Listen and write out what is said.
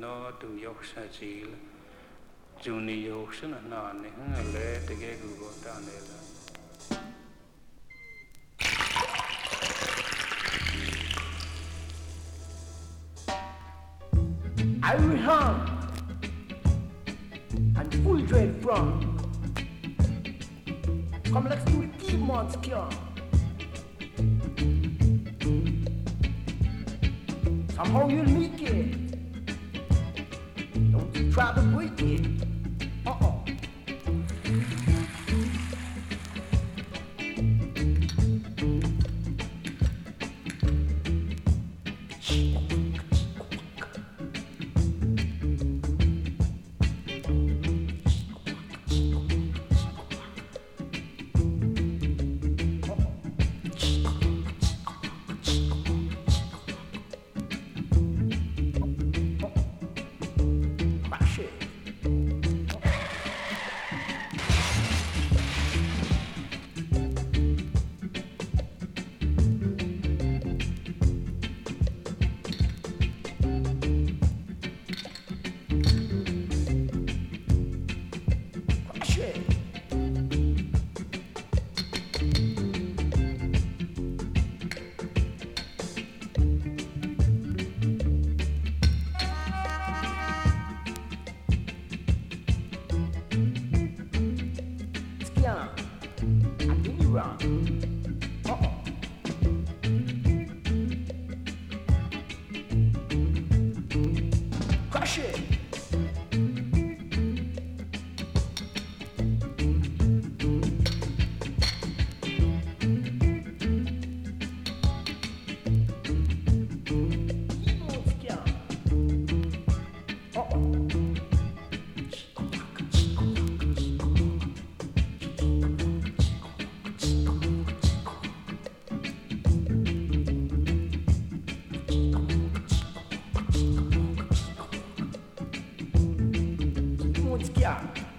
no tu yok sa chi la ju ni yok sa na na ne ha le te ge gu go ta ne la I will hum and full dread from. It, keep months cure. Somehow you'll make it. Try to break it. I do you wrong. Uh-uh. Crash it. out.